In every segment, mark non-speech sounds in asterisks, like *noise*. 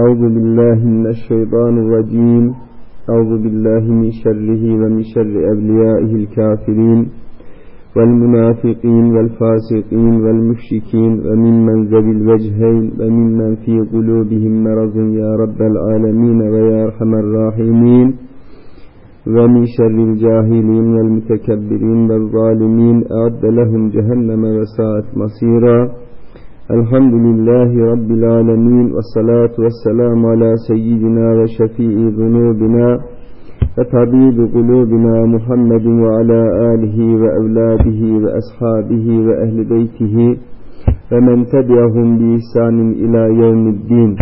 أعوذ بالله من الشيطان الرجيم. أعوذ بالله من شره ومن شر أوليائه الكافرين والمنافقين والفاسقين والمشركين وممن ذوي الوجهين وممن في قلوبهم مرض يا رب العالمين ويا أرحم الراحمين ومن شر الجاهلين والمتكبرين والظالمين أعد لهم جهنم وساءت مصيرا. الحمد لله رب العالمين والصلاة والسلام على سيدنا وشفيع ذنوبنا وطبيب قلوبنا محمد وعلى آله وأولاده وأصحابه وأهل بيته ومن تبعهم بإحسان إلى يوم الدين.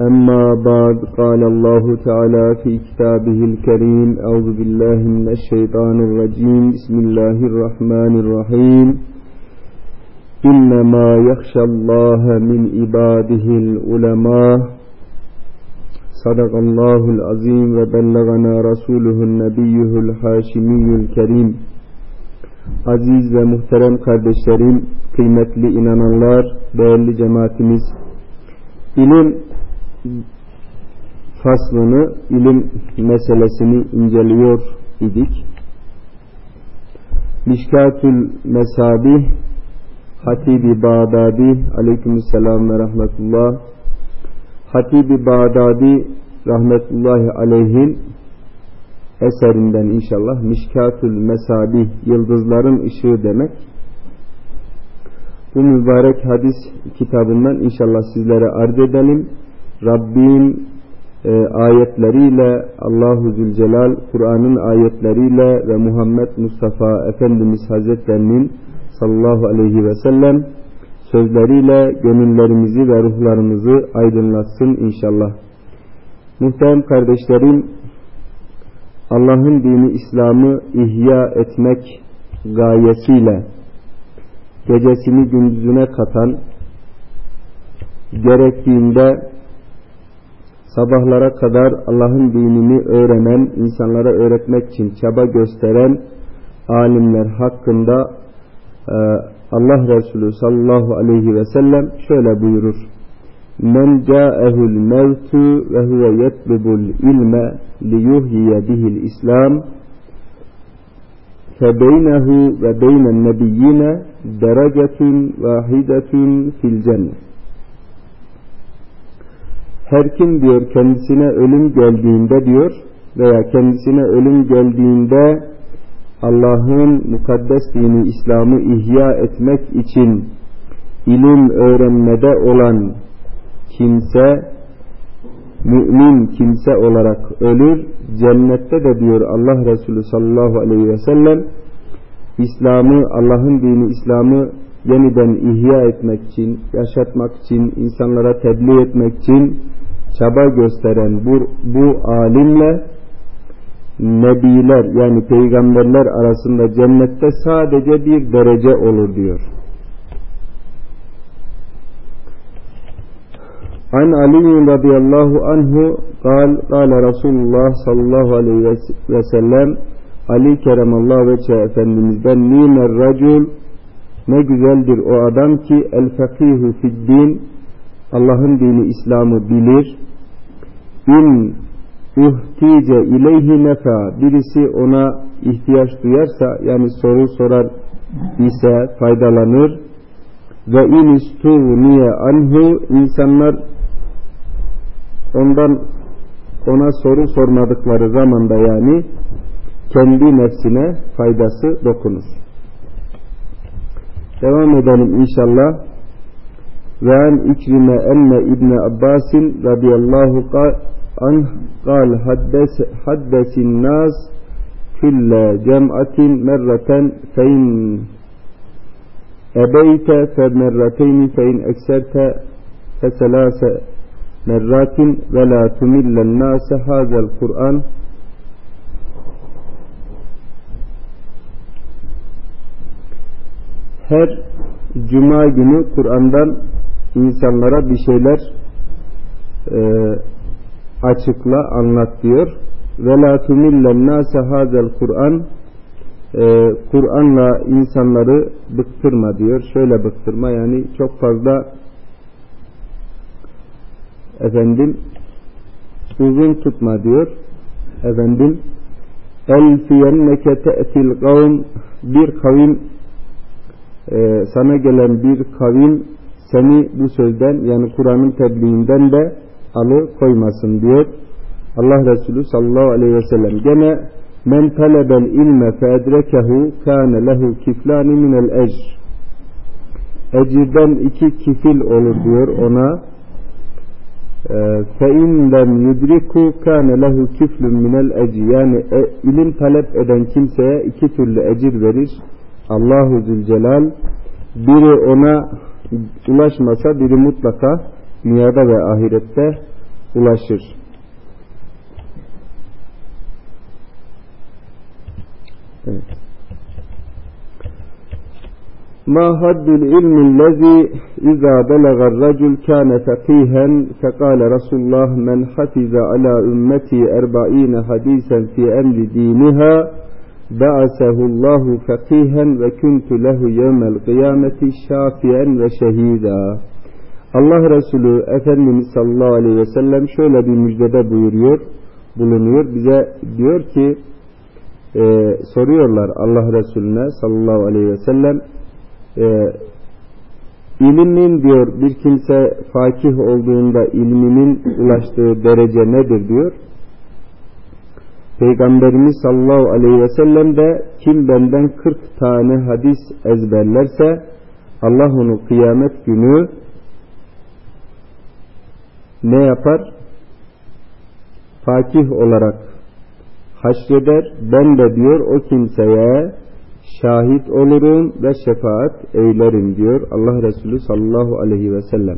أما بعد قال الله تعالى في كتابه الكريم أعوذ بالله من الشيطان الرجيم بسم الله الرحمن الرحيم إنما يخشى الله من عباده العلماء صدق الله العظيم وبلغنا رسوله النبي الحاشمي الكريم Aziz ve muhterem kardeşlerim, kıymetli inananlar, değerli cemaatimiz, ilim faslını, ilim meselesini inceliyor idik. Mişkatül Mesabih Hatibi Bağdadi aleykümselam ve rahmetullah Hatibi Bağdadi rahmetullahi aleyhin eserinden inşallah Mişkatül Mesabih yıldızların ışığı demek. Bu mübarek hadis kitabından inşallah sizlere arz edelim. Rabbin e, ayetleriyle Allahu Zülcelal Kur'an'ın ayetleriyle ve Muhammed Mustafa Efendimiz Hazretlerinin sallallahu aleyhi ve sellem sözleriyle gönüllerimizi ve ruhlarımızı aydınlatsın inşallah. Muhterem kardeşlerim Allah'ın dini İslam'ı ihya etmek gayesiyle gecesini gündüzüne katan gerektiğinde sabahlara kadar Allah'ın dinini öğrenen, insanlara öğretmek için çaba gösteren alimler hakkında Allah Resulü sallallahu aleyhi ve sellem şöyle buyurur. Men ca'ehul mevtu ve huve yetlubul ilme liyuhyiye bihil İslam febeynehu ve beynen nebiyyine derecetun vahidetun fil cennet. Her kim diyor kendisine ölüm geldiğinde diyor veya kendisine ölüm geldiğinde Allah'ın mukaddes dini İslam'ı ihya etmek için ilim öğrenmede olan kimse mümin kimse olarak ölür. Cennette de diyor Allah Resulü sallallahu aleyhi ve sellem İslam'ı Allah'ın dini İslam'ı yeniden ihya etmek için, yaşatmak için, insanlara tebliğ etmek için çaba gösteren bu, bu alimle nebiler yani peygamberler arasında cennette sadece bir derece olur diyor. An Ali radıyallahu anhu kal kal Resulullah sallallahu aleyhi ve sellem Ali keremallahu veçhe efendimizden nimer racul ne güzeldir o adam ki el fakihu fid din Allah'ın dini İslam'ı bilir in uhtice ileyhi nefa birisi ona ihtiyaç duyarsa yani soru sorar ise faydalanır ve in istuvniye anhu insanlar ondan ona soru sormadıkları zamanda yani kendi nefsine faydası dokunur. Devam edelim inşallah. Ve an ikrime enne İbni Abbasin radıyallahu anh قال حدث حدث الناس كل جمعة مرة فإن أبيت فمرتين فإن أكثرت فثلاث مرات ولا تمل الناس هذا القرآن. her cuma günü Kur'an'dan insanlara bir şeyler e, açıkla anlat diyor. Ve la tumillen nase hazel Kur'an Kur'an'la insanları bıktırma diyor. Şöyle bıktırma yani çok fazla efendim uzun tutma diyor. Efendim elfiyenneke te'til kavm bir kavim e, sana gelen bir kavim seni bu sözden yani Kur'an'ın tebliğinden de alıkoymasın diyor. Allah Resulü sallallahu aleyhi ve sellem. Gene men talebel ilme fe edrekehu kâne lehu kiflani minel ecr. Ecirden iki kifil olur diyor ona. Ee, fe in lem yudriku kâne lehu kiflun minel ecr. Yani e, ilim talep eden kimseye iki türlü ecir verir. Allahu Zülcelal. Biri ona ulaşmasa biri mutlaka dünyada ve ahirette ulaşır. Evet. ما حد العلم الذي إذا بلغ الرجل كان فقيها فقال رسول الله من حفظ على أمتي أربعين حديثا في أمر دينها ba'asehullahu fakihen ve kuntu lehu yevmel kıyameti şafiyen ve şehida. Allah Resulü Efendimiz sallallahu aleyhi ve sellem şöyle bir müjdede buyuruyor, bulunuyor. Bize diyor ki, e, soruyorlar Allah Resulüne sallallahu aleyhi ve sellem, e, İlmin diyor bir kimse fakih olduğunda ilminin ulaştığı derece nedir diyor. Peygamberimiz sallallahu aleyhi ve sellem de kim benden 40 tane hadis ezberlerse Allah onu kıyamet günü ne yapar? Fakih olarak haşreder. Ben de diyor o kimseye şahit olurum ve şefaat eylerim diyor Allah Resulü sallallahu aleyhi ve sellem.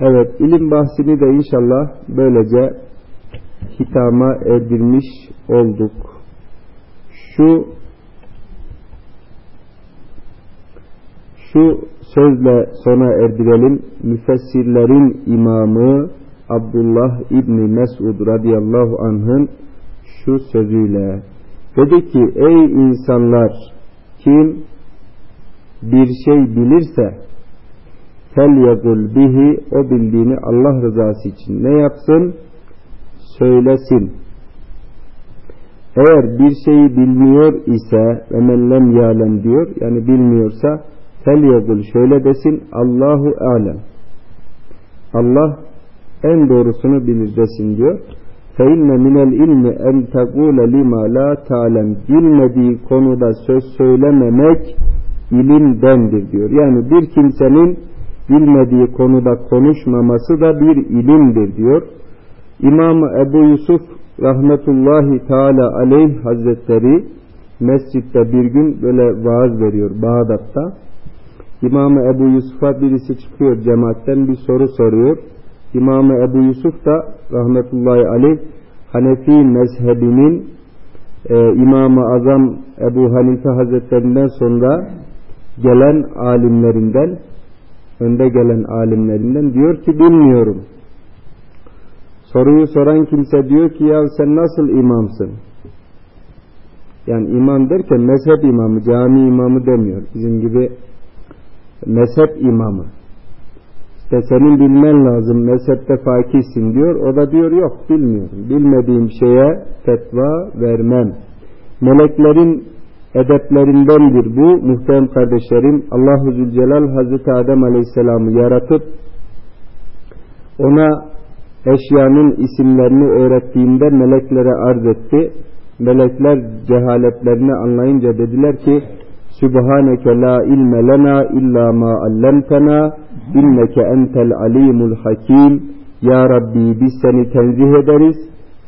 Evet ilim bahsini de inşallah böylece hitama erdirmiş olduk. Şu şu sözle sona erdirelim. Müfessirlerin imamı Abdullah İbni Mesud radıyallahu anh'ın şu sözüyle dedi ki ey insanlar kim bir şey bilirse fel yagul bihi o bildiğini Allah rızası için ne yapsın söylesin eğer bir şeyi bilmiyor ise ve men lem yalem diyor yani bilmiyorsa fel yagul şöyle desin Allahu alem Allah en doğrusunu bilir desin diyor. فَاِنَّ مِنَ الْاِلْمِ اَنْ تَقُولَ لِمَا لَا تَعْلَمْ Bilmediği konuda söz söylememek ilimdendir diyor. Yani bir kimsenin bilmediği konuda konuşmaması da bir ilimdir diyor. İmam Ebu Yusuf rahmetullahi teala aleyh hazretleri mescitte bir gün böyle vaaz veriyor Bağdat'ta. İmam Ebu Yusuf'a birisi çıkıyor cemaatten bir soru soruyor. İmam Ebu Yusuf da rahmetullahi aleyh Hanefi mezhebinin e, İmam-ı Azam Ebu Hanife Hazretlerinden sonra gelen alimlerinden önde gelen alimlerinden diyor ki bilmiyorum. Soruyu soran kimse diyor ki ya sen nasıl imamsın? Yani imam derken mezhep imamı, cami imamı demiyor. Bizim gibi mezhep imamı. İşte senin bilmen lazım mezhepte fakirsin diyor. O da diyor yok bilmiyorum. Bilmediğim şeye fetva vermem. Meleklerin edeplerindendir bu. Muhterem kardeşlerim Allahu Zülcelal Hazreti Adem Aleyhisselam'ı yaratıp ona eşyanın isimlerini öğrettiğinde meleklere arz etti. Melekler cehaletlerini anlayınca dediler ki Sübhaneke la ilme lena illa ma allemtena inneke entel alimul hakim Ya Rabbi biz seni tenzih ederiz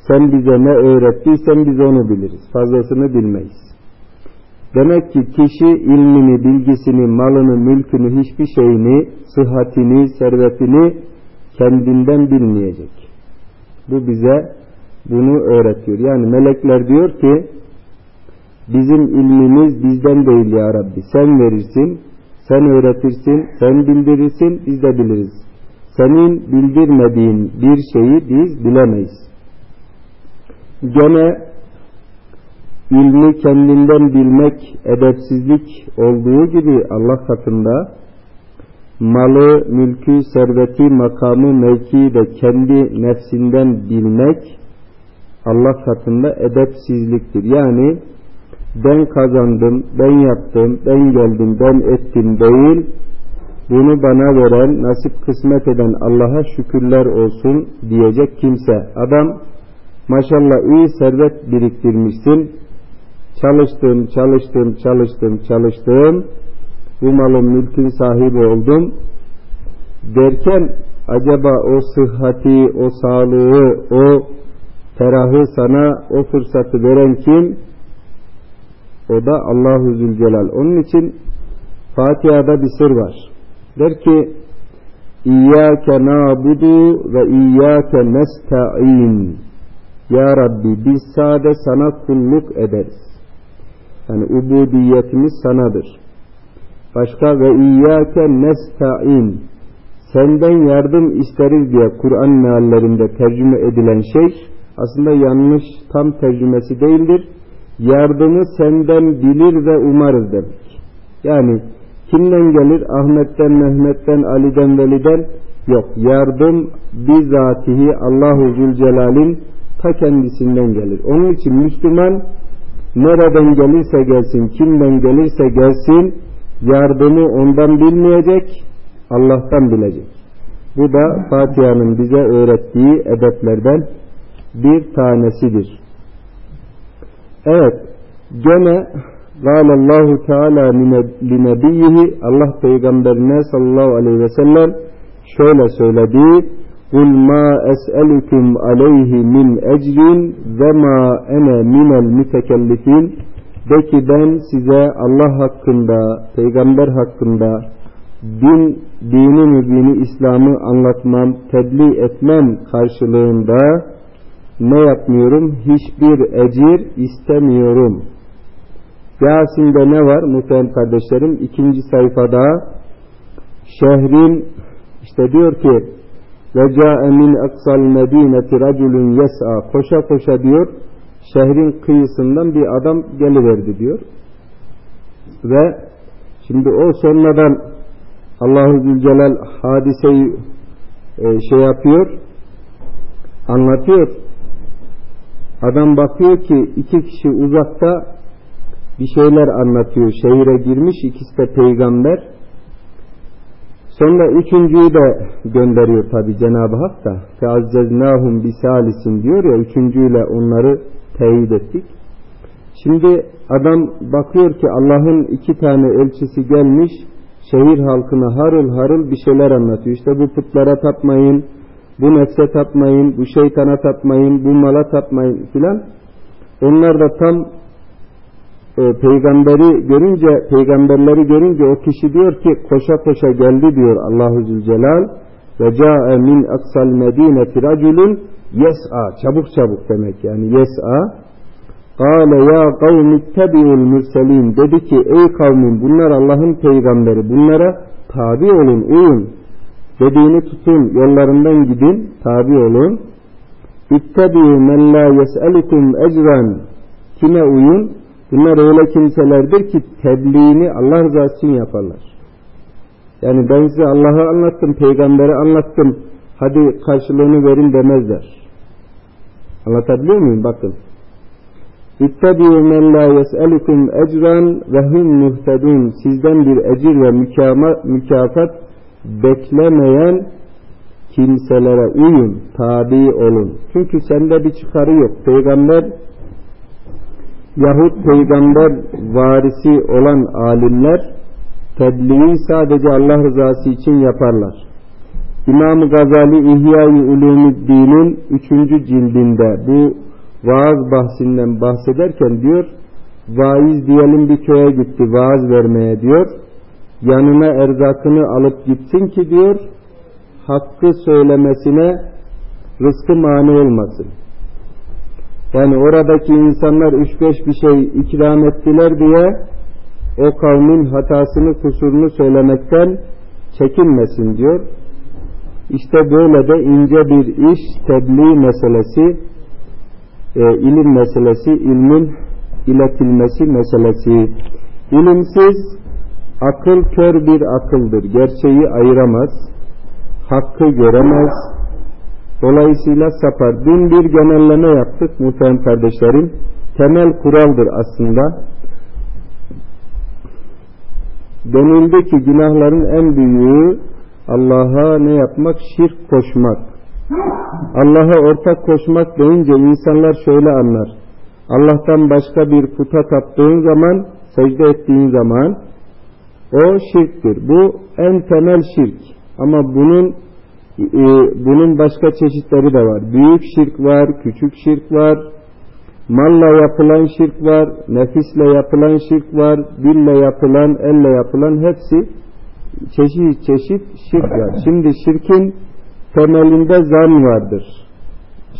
sen bize ne öğrettiysen biz onu biliriz fazlasını bilmeyiz demek ki kişi ilmini bilgisini malını mülkünü hiçbir şeyini sıhhatini servetini kendinden bilmeyecek bu bize bunu öğretiyor yani melekler diyor ki bizim ilmimiz bizden değil ya Rabbi sen verirsin sen öğretirsin, sen bildirirsin, biz de biliriz. senin bildirmediğin bir şeyi biz bilemeyiz. Gene ilmi kendinden bilmek edepsizlik olduğu gibi Allah katında malı, mülkü, serveti, makamı, mevkiyi de kendi nefsinden bilmek Allah katında edepsizliktir. Yani ben kazandım, ben yaptım, ben geldim, ben ettim değil, bunu bana veren, nasip kısmet eden Allah'a şükürler olsun diyecek kimse. Adam maşallah iyi servet biriktirmişsin, çalıştım, çalıştım, çalıştım, çalıştım, bu malın mülkün sahibi oldum derken acaba o sıhhati, o sağlığı, o ferahı sana o fırsatı veren kim? O da Allahu Zülcelal. Onun için Fatiha'da bir sır var. Der ki İyyâke nâbudu ve iyyâke nesta'in. Ya Rabbi biz sade sana kulluk ederiz. Yani ubudiyetimiz sanadır. Başka ve iyyâke nesta'in. Senden yardım isteriz diye Kur'an meallerinde tercüme edilen şey aslında yanlış tam tercümesi değildir. Yardımı senden bilir ve umarız demek. Yani kimden gelir? Ahmet'ten, Mehmet'ten, Ali'den, Veli'den yok. Yardım bizatihi Allahu Zülcelal'in ta kendisinden gelir. Onun için Müslüman nereden gelirse gelsin, kimden gelirse gelsin yardımı ondan bilmeyecek, Allah'tan bilecek. Bu da Fatiha'nın bize öğrettiği edeplerden bir tanesidir. Evet, gene Allahu Teala linebiyyihi Allah peygamberine sallallahu aleyhi ve sellem şöyle söyledi. Kul ma es'elukum aleyhi min ecrin ve ma ene minel mütekellifin de ki ben size Allah hakkında, peygamber hakkında din, dini mübini İslam'ı anlatmam, tebliğ etmem karşılığında ne yapmıyorum? Hiçbir ecir istemiyorum. Yasin'de ne var muhterem kardeşlerim? İkinci sayfada şehrin işte diyor ki ve ca'e min aksal medineti raculun yes'a koşa koşa diyor şehrin kıyısından bir adam geliverdi diyor. Ve şimdi o sonradan Allahu Zülcelal hadiseyi e, şey yapıyor anlatıyor Adam bakıyor ki iki kişi uzakta bir şeyler anlatıyor. Şehire girmiş ikisi de peygamber. Sonra üçüncüyü de gönderiyor tabi Cenab-ı Hak da. Feazzeznahum bisalisin diyor ya üçüncüyle onları teyit ettik. Şimdi adam bakıyor ki Allah'ın iki tane elçisi gelmiş şehir halkına harıl harıl bir şeyler anlatıyor. İşte bu putlara tapmayın, bu nefse tapmayın, bu şeytana tapmayın, bu mala tapmayın filan. Onlar da tam e, peygamberi görünce, peygamberleri görünce o kişi diyor ki koşa koşa geldi diyor Allahu Zülcelal ve ca'e min aksal medineti raculun yes'a çabuk çabuk demek yani yes'a Kale ya kavmi tebi'ul mürselin dedi ki ey kavmin bunlar Allah'ın peygamberi bunlara tabi olun uyun dediğini tutun, yollarından gidin, tabi olun. İttebi'u men la yes'elukum ecran. Kime uyun? Bunlar öyle kimselerdir ki tebliğini Allah rızası için yaparlar. Yani ben size Allah'ı anlattım, peygamberi anlattım, hadi karşılığını verin demezler. Anlatabiliyor muyum? Bakın. İttebi'u men la yes'elukum ecran ve hum. Sizden bir ecir ve mükafat beklemeyen kimselere uyun, tabi olun. Çünkü sende bir çıkarı yok. Peygamber yahut peygamber varisi olan alimler tebliği sadece Allah rızası için yaparlar. İmam Gazali İhya-i Ulumuddin'in 3. cildinde bu vaaz bahsinden bahsederken diyor vaiz diyelim bir köye gitti vaaz vermeye diyor yanına erzakını alıp gitsin ki diyor hakkı söylemesine rızkı mani olmasın. Yani oradaki insanlar üç beş bir şey ikram ettiler diye o kavmin hatasını kusurunu söylemekten çekinmesin diyor. İşte böyle de ince bir iş, tebliğ meselesi, e, ilim meselesi, ilmin iletilmesi meselesi. İlimsiz, akıl kör bir akıldır. Gerçeği ayıramaz, hakkı göremez, dolayısıyla sapar. Dün bir genelleme yaptık muhterem kardeşlerim. Temel kuraldır aslında. Denildi ki günahların en büyüğü Allah'a ne yapmak? Şirk koşmak. Allah'a ortak koşmak deyince insanlar şöyle anlar. Allah'tan başka bir puta taptığın zaman, secde ettiğin zaman o şirktir. Bu en temel şirk. Ama bunun bunun başka çeşitleri de var. Büyük şirk var, küçük şirk var, malla yapılan şirk var, nefisle yapılan şirk var, dille yapılan, elle yapılan hepsi çeşit çeşit şirk var. Şimdi şirkin temelinde zan vardır.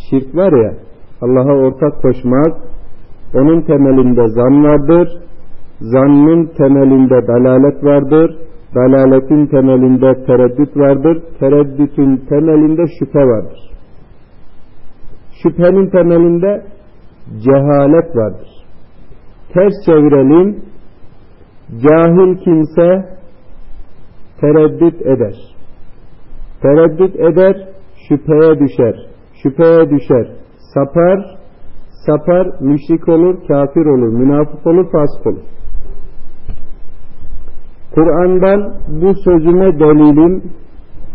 Şirk var ya, Allah'a ortak koşmak, onun temelinde zan vardır. Zannın temelinde dalalet vardır. Dalaletin temelinde tereddüt vardır. Tereddütün temelinde şüphe vardır. Şüphenin temelinde cehalet vardır. Ters çevirelim. Cahil kimse tereddüt eder. Tereddüt eder, şüpheye düşer. Şüpheye düşer, sapar, sapar, müşrik olur, kafir olur, münafık olur, fasık olur. Kur'an'dan bu sözüme delilim,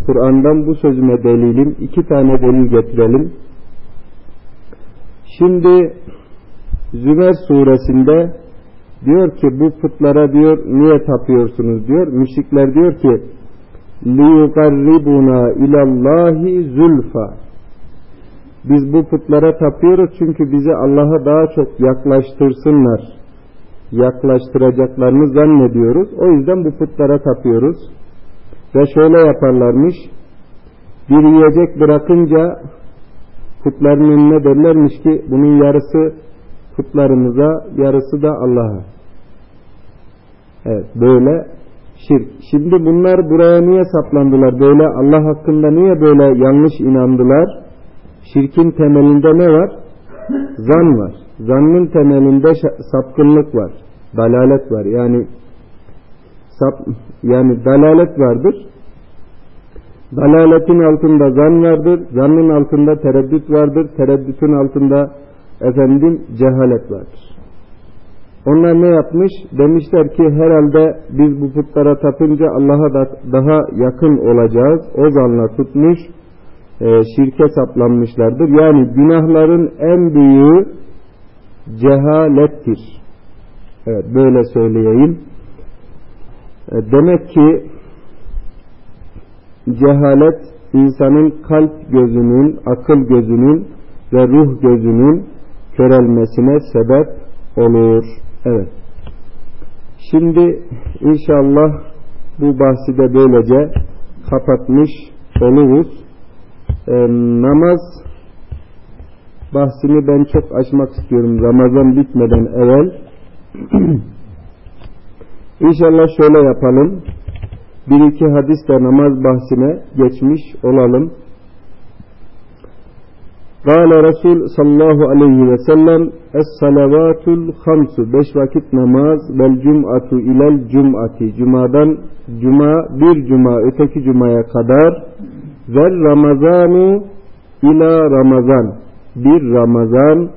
Kur'an'dan bu sözüme delilim, iki tane delil getirelim. Şimdi Zümer suresinde diyor ki bu putlara diyor niye tapıyorsunuz diyor. Müşrikler diyor ki liyugarribuna ilallahi zulfa biz bu putlara tapıyoruz çünkü bizi Allah'a daha çok yaklaştırsınlar. Yaklaştıracaklarını zannediyoruz. O yüzden bu putlara tapıyoruz. Ve şöyle yaparlarmış. Bir yiyecek bırakınca putların önüne derlermiş ki bunun yarısı putlarımıza, yarısı da Allah'a. Evet, böyle şirk. Şimdi bunlar buraya niye saplandılar? Böyle Allah hakkında niye böyle yanlış inandılar? Şirkin temelinde ne var? Zan var. Zannın temelinde sapkınlık var. Dalalet var. Yani sap, yani dalalet vardır. Dalaletin altında zan vardır. Zannın altında tereddüt vardır. Tereddütün altında efendim cehalet vardır. Onlar ne yapmış? Demişler ki herhalde biz bu putlara tapınca Allah'a da daha yakın olacağız. O zanla tutmuş, e, şirke saplanmışlardır. Yani günahların en büyüğü cehalettir. Evet böyle söyleyeyim. E, demek ki cehalet insanın kalp gözünün, akıl gözünün ve ruh gözünün körelmesine sebep olur. Evet. Şimdi inşallah bu bahsi de böylece kapatmış oluruz. Ee, namaz bahsini ben çok açmak istiyorum Ramazan bitmeden evvel. *clears throat* İnşallah şöyle yapalım. Bir iki hadisle namaz bahsine geçmiş olalım. Kale Resul sallallahu aleyhi ve sellem Es-salavatul hamsu Beş vakit namaz vel cum'atu ilel cum'ati Cuma'dan cuma bir cuma öteki cumaya kadar ve Ramazanu ila Ramazan bir Ramazan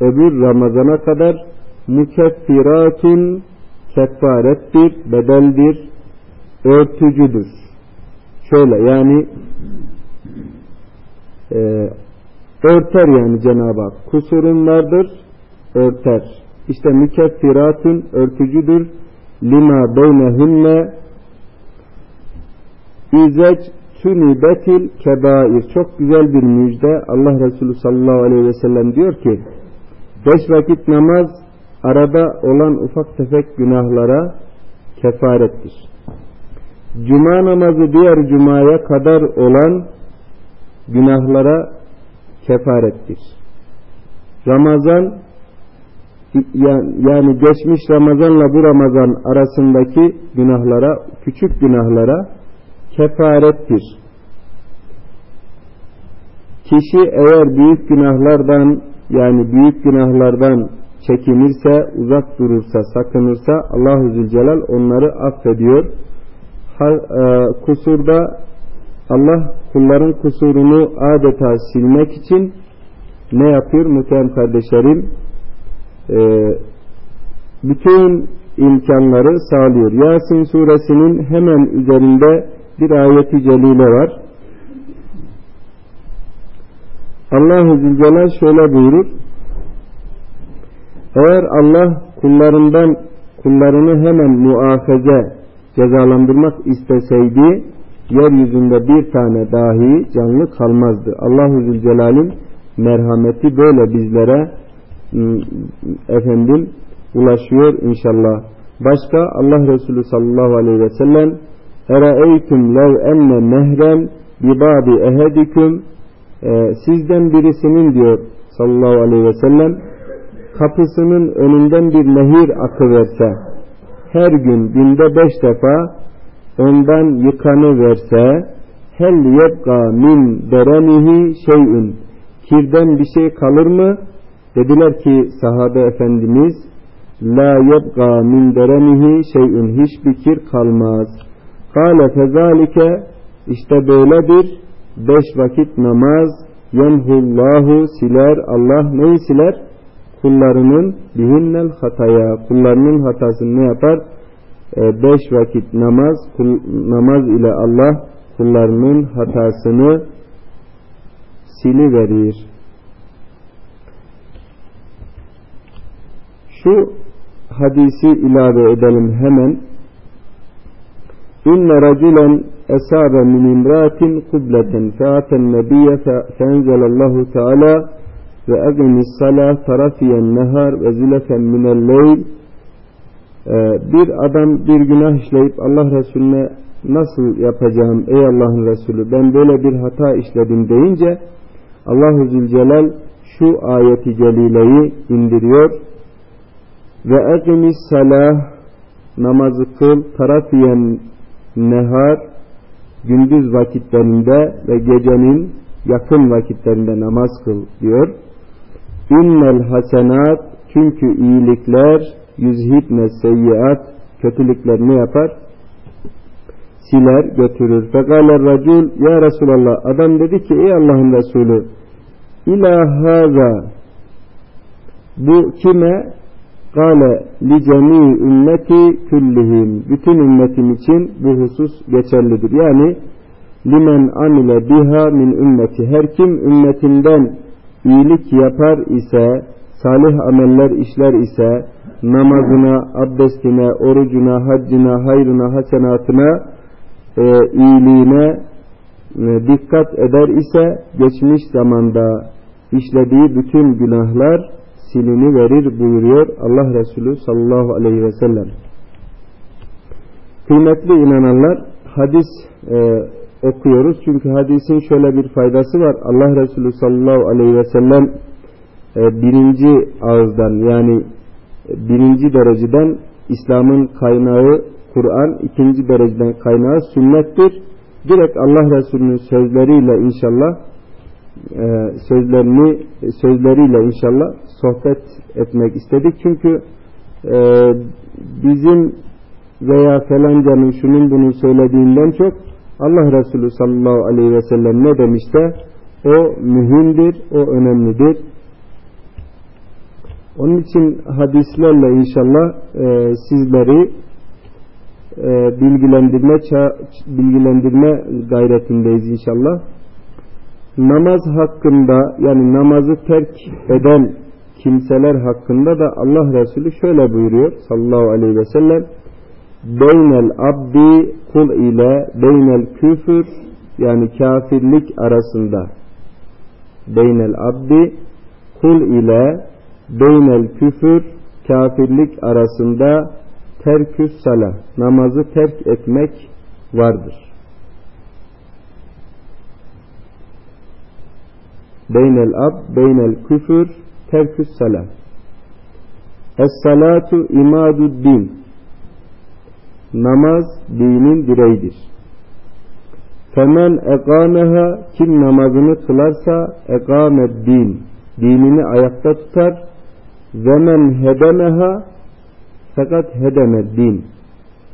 öbür Ramazana kadar mukeffiratun kefarettir, bedeldir, örtücüdür. Şöyle yani e, örter yani Cenab-ı Hak. Kusurun vardır, örter. İşte mükeffiratun örtücüdür. Lima beynehünne izec betil kebair. Çok güzel bir müjde. Allah Resulü sallallahu aleyhi ve sellem diyor ki beş vakit namaz arada olan ufak tefek günahlara kefarettir. Cuma namazı diğer cumaya kadar olan günahlara kefarettir. Ramazan yani geçmiş Ramazanla bu Ramazan arasındaki günahlara, küçük günahlara kefarettir. kişi eğer büyük günahlardan yani büyük günahlardan çekinirse, uzak durursa, sakınırsa Allahu Zülcelal onları affediyor. E, kusurda Allah kulların kusurunu adeta silmek için ne yapıyor muhterem kardeşlerim? E, bütün imkanları sağlıyor. Yasin suresinin hemen üzerinde bir ayeti celile var. Allah-u Zülcelal şöyle buyurur. Eğer Allah kullarından kullarını hemen muafaze cezalandırmak isteseydi yeryüzünde bir tane dahi canlı kalmazdı. Allahu Zülcelal'in merhameti böyle bizlere ıı, efendim ulaşıyor inşallah. Başka Allah Resulü sallallahu aleyhi ve sellem Lev enne mehren bibabi ehediküm e, sizden birisinin diyor sallallahu aleyhi ve sellem kapısının önünden bir nehir akıverse her gün günde beş defa ondan yıkanı verse hel yebqa min derenihi şeyün kirden bir şey kalır mı? Dediler ki sahabe efendimiz la yebqa min derenihi şeyün hiçbir kir kalmaz. Kale fezalike işte böyledir beş vakit namaz yemhullahu siler Allah neyi siler? Kullarının bihinnel hataya kullarının hatasını ne yapar? E, beş vakit namaz kul, namaz ile Allah kullarının hatasını sili verir. Şu hadisi ilave edelim hemen. Raculen esabe min imratin kubleten. Featen nebiyye feenzelallahu teala ve egimis salah tarafiyen nehar ve zilefen minel leyl. Bir adam bir günah işleyip Allah Resulüne nasıl yapacağım ey Allah'ın Resulü ben böyle bir hata işledim deyince Allahu Zülcelal şu ayeti celileyi indiriyor. Ve egimis salah namazı kıl tarafiyen nehar gündüz vakitlerinde ve gecenin yakın vakitlerinde namaz kıl diyor. İnnel hasenat çünkü iyilikler yüzhibne seyyiat kötülükler ne yapar? Siler götürür. Fekale racul ya Resulallah adam dedi ki ey Allah'ın Resulü ilahaza bu kime Kale li cemi ümmeti küllihim. Bütün ümmetim için bu husus geçerlidir. Yani limen amile biha min ümmeti. Her kim ümmetinden iyilik yapar ise, salih ameller işler ise, namazına, abdestine, orucuna, haccına, hayrına, hasenatına, e, iyiliğine e, dikkat eder ise, geçmiş zamanda işlediği bütün günahlar silini verir buyuruyor Allah Resulü sallallahu aleyhi ve sellem. Kıymetli inananlar hadis e, okuyoruz. Çünkü hadisin şöyle bir faydası var. Allah Resulü sallallahu aleyhi ve sellem e, birinci ağızdan yani birinci dereceden İslam'ın kaynağı Kur'an, ikinci dereceden kaynağı sünnettir. Direkt Allah Resulü'nün sözleriyle inşallah e, sözlerini sözleriyle inşallah sohbet etmek istedik. Çünkü e, bizim veya falancanın şunun bunu söylediğinden çok Allah Resulü sallallahu aleyhi ve sellem ne demişse o mühimdir, o önemlidir. Onun için hadislerle inşallah e, sizleri e, bilgilendirme bilgilendirme gayretindeyiz inşallah namaz hakkında yani namazı terk eden kimseler hakkında da Allah Resulü şöyle buyuruyor sallallahu aleyhi ve sellem beynel abdi kul ile beynel küfür yani kafirlik arasında beynel abdi kul ile beynel küfür kafirlik arasında terküs salah namazı terk etmek vardır. Beynel ab, beynel küfür, terküs salat. Es-salatu imadu din. Namaz dinin direğidir. Femen ekameha kim namazını kılarsa ekamed din. Dinini ayakta tutar. Ve men hedemeha fakat hedemed din.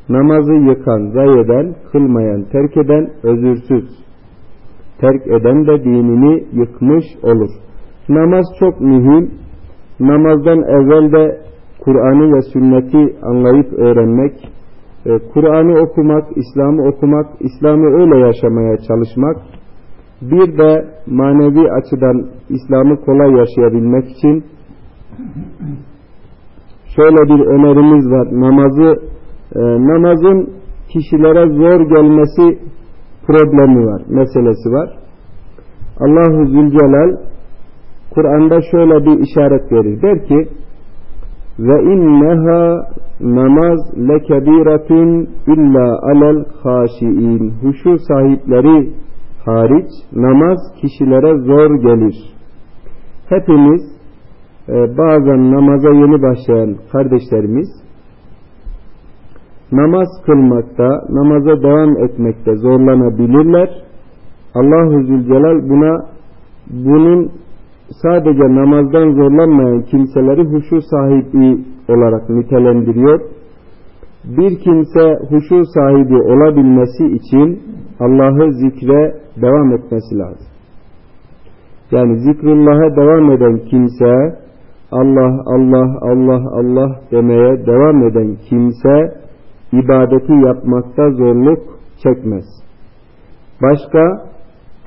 Namazı yıkan, zay eden, kılmayan, terk eden özürsüz. Terk eden de dinini yıkmış olur. Namaz çok mühim. Namazdan evvel de Kur'an'ı ve sünneti anlayıp öğrenmek, e, Kur'an'ı okumak, İslam'ı okumak, İslam'ı öyle yaşamaya çalışmak, bir de manevi açıdan İslam'ı kolay yaşayabilmek için şöyle bir önerimiz var. Namazı e, namazın kişilere zor gelmesi problemi var, meselesi var. Allahu Zülcelal Kur'an'da şöyle bir işaret verir. Der ki ve inneha namaz lekebiratun illa alel haşiin. Huşu sahipleri hariç namaz kişilere zor gelir. Hepimiz e, bazen namaza yeni başlayan kardeşlerimiz namaz kılmakta, namaza devam etmekte zorlanabilirler. Allahu Zülcelal buna bunun sadece namazdan zorlanmayan kimseleri huşu sahibi olarak nitelendiriyor. Bir kimse huşu sahibi olabilmesi için Allah'ı zikre devam etmesi lazım. Yani zikrullah'a devam eden kimse Allah Allah Allah Allah demeye devam eden kimse ibadeti yapmakta zorluk çekmez. Başka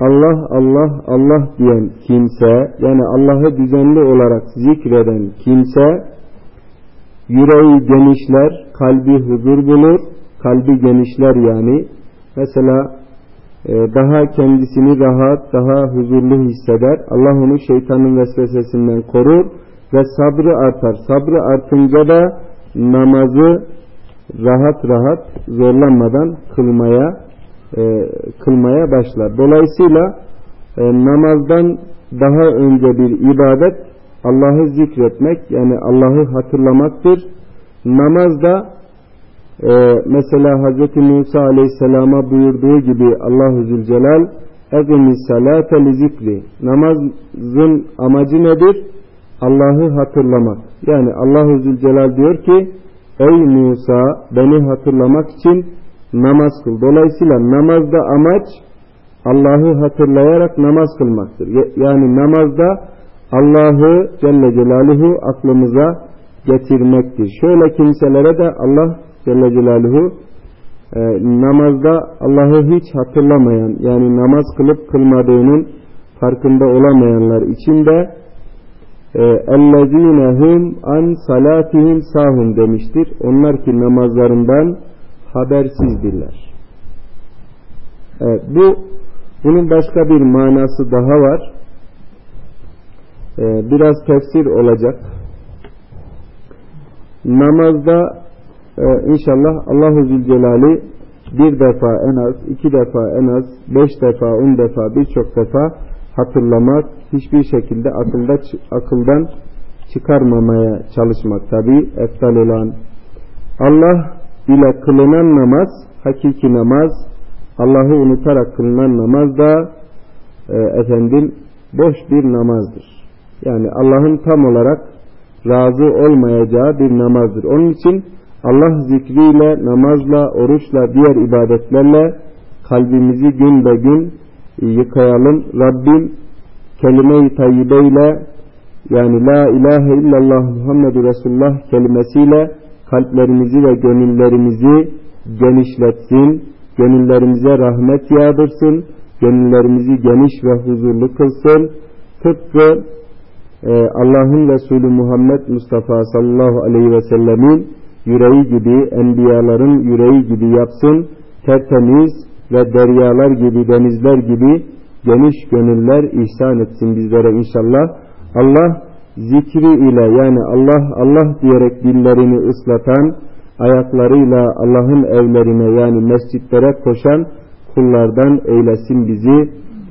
Allah Allah Allah diyen kimse yani Allah'ı düzenli olarak zikreden kimse yüreği genişler, kalbi huzur bulur, kalbi genişler yani. Mesela e, daha kendisini rahat, daha huzurlu hisseder. Allah onu şeytanın vesvesesinden korur ve sabrı artar. Sabrı artınca da namazı rahat rahat zorlanmadan kılmaya e, kılmaya başlar. Dolayısıyla e, namazdan daha önce bir ibadet Allah'ı zikretmek yani Allah'ı hatırlamaktır. Namazda e, mesela Hz. Musa Aleyhisselam'a buyurduğu gibi Allah-u Zülcelal Egimis salate li namazın amacı nedir? Allah'ı hatırlamak. Yani Allah-u Zülcelal diyor ki Ey Musa beni hatırlamak için namaz kıl. Dolayısıyla namazda amaç Allah'ı hatırlayarak namaz kılmaktır. Yani namazda Allah'ı Celle Celaluhu aklımıza getirmektir. Şöyle kimselere de Allah Celle Celaluhu e, namazda Allah'ı hiç hatırlamayan yani namaz kılıp kılmadığının farkında olamayanlar için de اَلَّذ۪ينَ هُمْ an salatihim sahum demiştir. Onlar ki namazlarından habersizdirler. Evet, bu bunun başka bir manası daha var. Ee, biraz tefsir olacak. Namazda e, inşallah Allahu Zülcelal'i bir defa en az, iki defa en az, beş defa, on defa, birçok defa hatırlamak, hiçbir şekilde akılda akıldan çıkarmamaya çalışmak tabi eftal olan Allah ile kılınan namaz hakiki namaz Allah'ı unutarak kılınan namaz da e, efendim boş bir namazdır. Yani Allah'ın tam olarak razı olmayacağı bir namazdır. Onun için Allah zikriyle, namazla, oruçla, diğer ibadetlerle kalbimizi gün be gün yıkayalım. Rabbim kelime-i tayyibeyle yani La ilahe illallah Muhammedur Resulullah kelimesiyle kalplerimizi ve gönüllerimizi genişletsin, gönüllerimize rahmet yağdırsın, gönüllerimizi geniş ve huzurlu kılsın. Tıpkı e, Allah'ın Resulü Muhammed Mustafa sallallahu aleyhi ve sellemin yüreği gibi, enbiyaların yüreği gibi yapsın, tertemiz ve deryalar gibi, denizler gibi geniş gönüller ihsan etsin bizlere inşallah. Allah zikri ile yani Allah Allah diyerek dillerini ıslatan, ayaklarıyla Allah'ın evlerine yani mescitlere koşan kullardan eylesin bizi.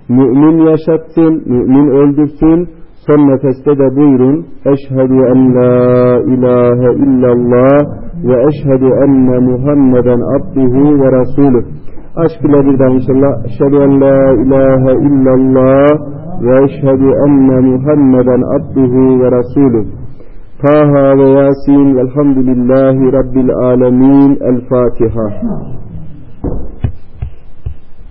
Mümin yaşatsın, mümin öldürsün. Son nefeste de buyurun. Eşhedü en la ilahe illallah ve eşhedü enne Muhammeden abduhu ve rasuluh. Aşk ile birden inşallah. Eşhedü en la ilahe illallah ve eşhedü enne Muhammeden abduhu ve rasuluh. Taha ve Yasin velhamdülillahi rabbil alemin. El Fatiha.